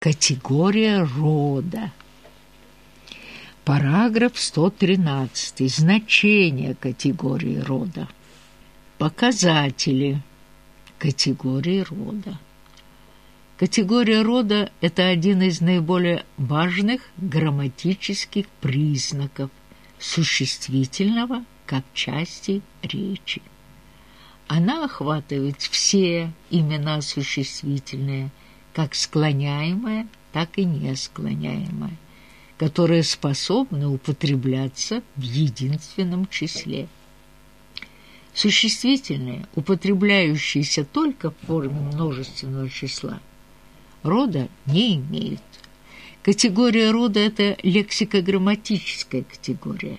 Категория рода. Параграф 113. Значение категории рода. Показатели категории рода. Категория рода – это один из наиболее важных грамматических признаков существительного как части речи. Она охватывает все имена существительные, как склоняемое, так и несклоняемое, которые способны употребляться в единственном числе. Существительные, употребляющиеся только в форме множественного числа, рода не имеют. Категория рода – это лексико-грамматическая категория,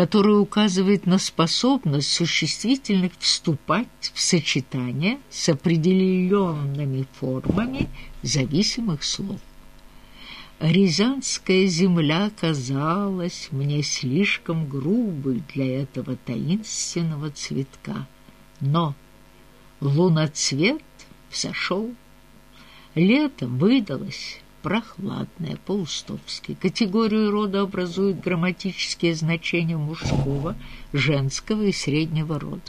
которая указывает на способность существительных вступать в сочетание с определенными формами зависимых слов. Рязанская земля казалась мне слишком грубой для этого таинственного цветка, но луноцвет взошел Лето выдалось прохладное, по-устовски. Категорию рода образуют грамматические значения мужского, женского и среднего рода.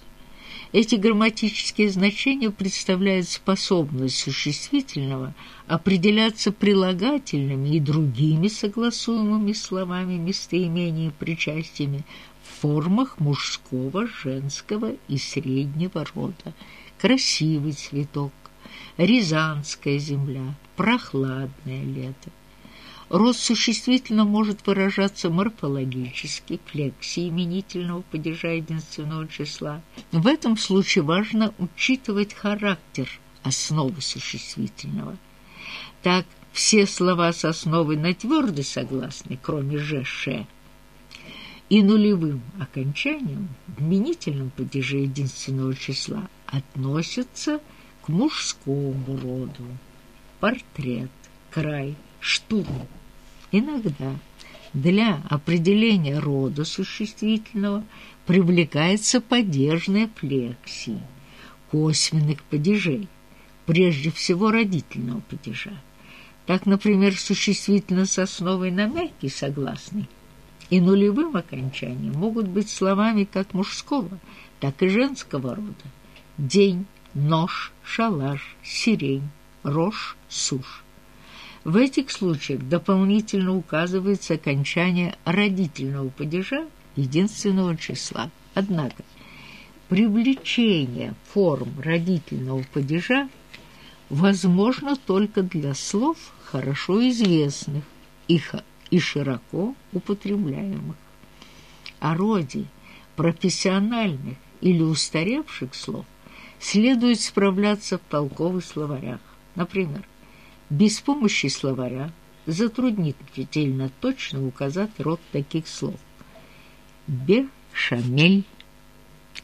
Эти грамматические значения представляют способность существительного определяться прилагательными и другими согласуемыми словами, местоимениями причастиями в формах мужского, женского и среднего рода. Красивый цветок, Рязанская земля, прохладное лето. Рост существительно может выражаться морфологически, флексии именительного падежа единственного числа. В этом случае важно учитывать характер основы существительного. Так, все слова с основой на твердый согласный, кроме «ж», «ш», и нулевым окончанием в именительном падеже единственного числа относятся к мужскому роду. Портрет, край, штурм. Иногда для определения рода существительного привлекается падежная флексия, косвенных падежей, прежде всего родительного падежа. Так, например, существительно с основой на мягкий согласный и нулевым окончанием могут быть словами как мужского, так и женского рода. День, нож, шалаш, сирень, рожь, сушь. В этих случаях дополнительно указывается окончание родительного падежа единственного числа. Однако привлечение форм родительного падежа возможно только для слов, хорошо известных и, широко употребляемых. О роде профессиональных или устаревших слов следует справляться в толковых словарях. Например, без помощи словаря затруднительно точно указать род таких слов. Бешамель,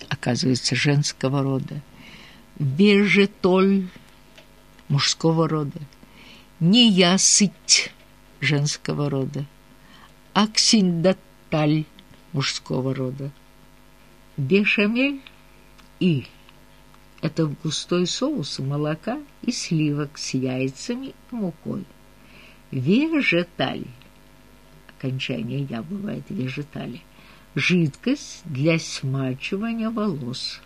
оказывается, женского рода, бежетоль, мужского рода, неясыть, женского рода, аксиндаталь, мужского рода, бешамель и это густой соус молока и сливок с яйцами и мукой. Вежеталь. Окончание «я» бывает вежетали. Жидкость для смачивания волос.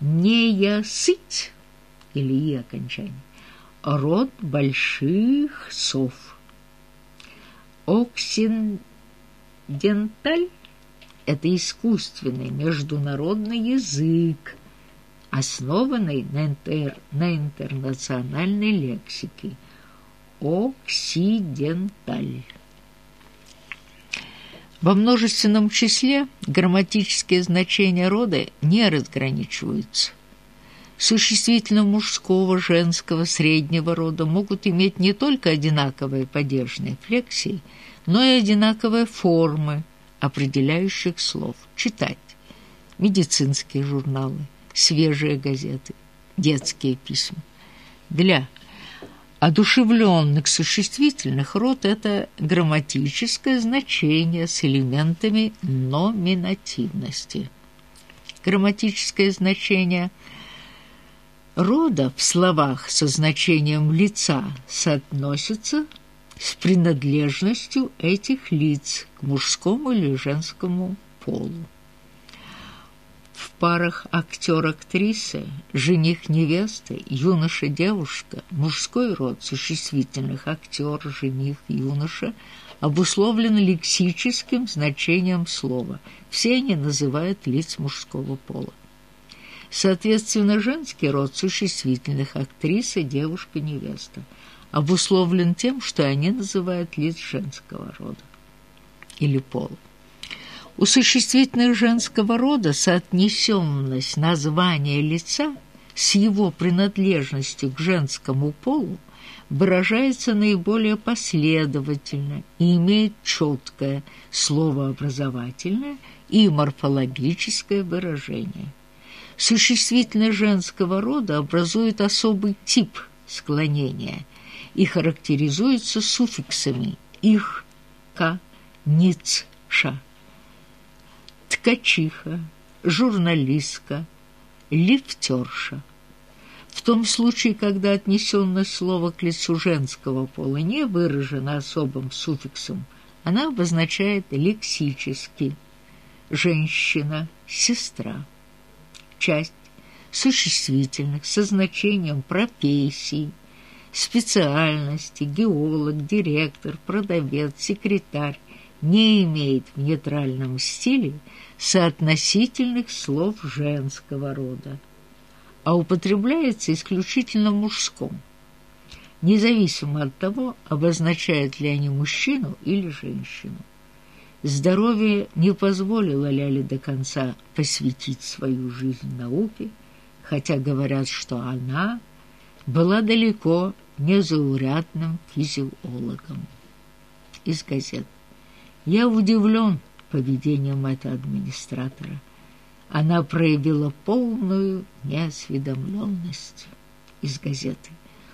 Неясыть или «и» окончание. Род больших сов. Оксиденталь – это искусственный международный язык, основанной на, интер, на интернациональной лексике «оксиденталь». Во множественном числе грамматические значения рода не разграничиваются. Существительно мужского, женского, среднего рода могут иметь не только одинаковые падежные флексии, но и одинаковые формы определяющих слов. Читать медицинские журналы, свежие газеты, детские письма. Для одушевленных существительных род это грамматическое значение с элементами номинативности. Грамматическое значение рода в словах со значением лица соотносится с принадлежностью этих лиц к мужскому или женскому полу. В парах актер-актриса, жених-невеста, юноша-девушка, мужской род существительных актер, жених, юноша обусловлен лексическим значением слова. Все они называют лиц мужского пола. Соответственно, женский род существительных актриса, девушка, невеста обусловлен тем, что они называют лиц женского рода или пола. У существительных женского рода соотнесенность названия лица с его принадлежностью к женскому полу выражается наиболее последовательно и имеет четкое словообразовательное и морфологическое выражение. Существительное женского рода образует особый тип склонения и характеризуется суффиксами «их», «ка», «ниц», «ша» ткачиха, журналистка, лифтерша. В том случае, когда отнесенное слово к лицу женского пола не выражено особым суффиксом, она обозначает лексически «женщина», «сестра». Часть существительных со значением профессий, специальности, геолог, директор, продавец, секретарь не имеет в нейтральном стиле соотносительных слов женского рода, а употребляется исключительно в мужском, независимо от того, обозначают ли они мужчину или женщину. Здоровье не позволило Ляле до конца посвятить свою жизнь науке, хотя говорят, что она была далеко не заурядным физиологом. Из газет. Я удивлен поведением этого администратора. Она проявила полную неосведомленность из газеты.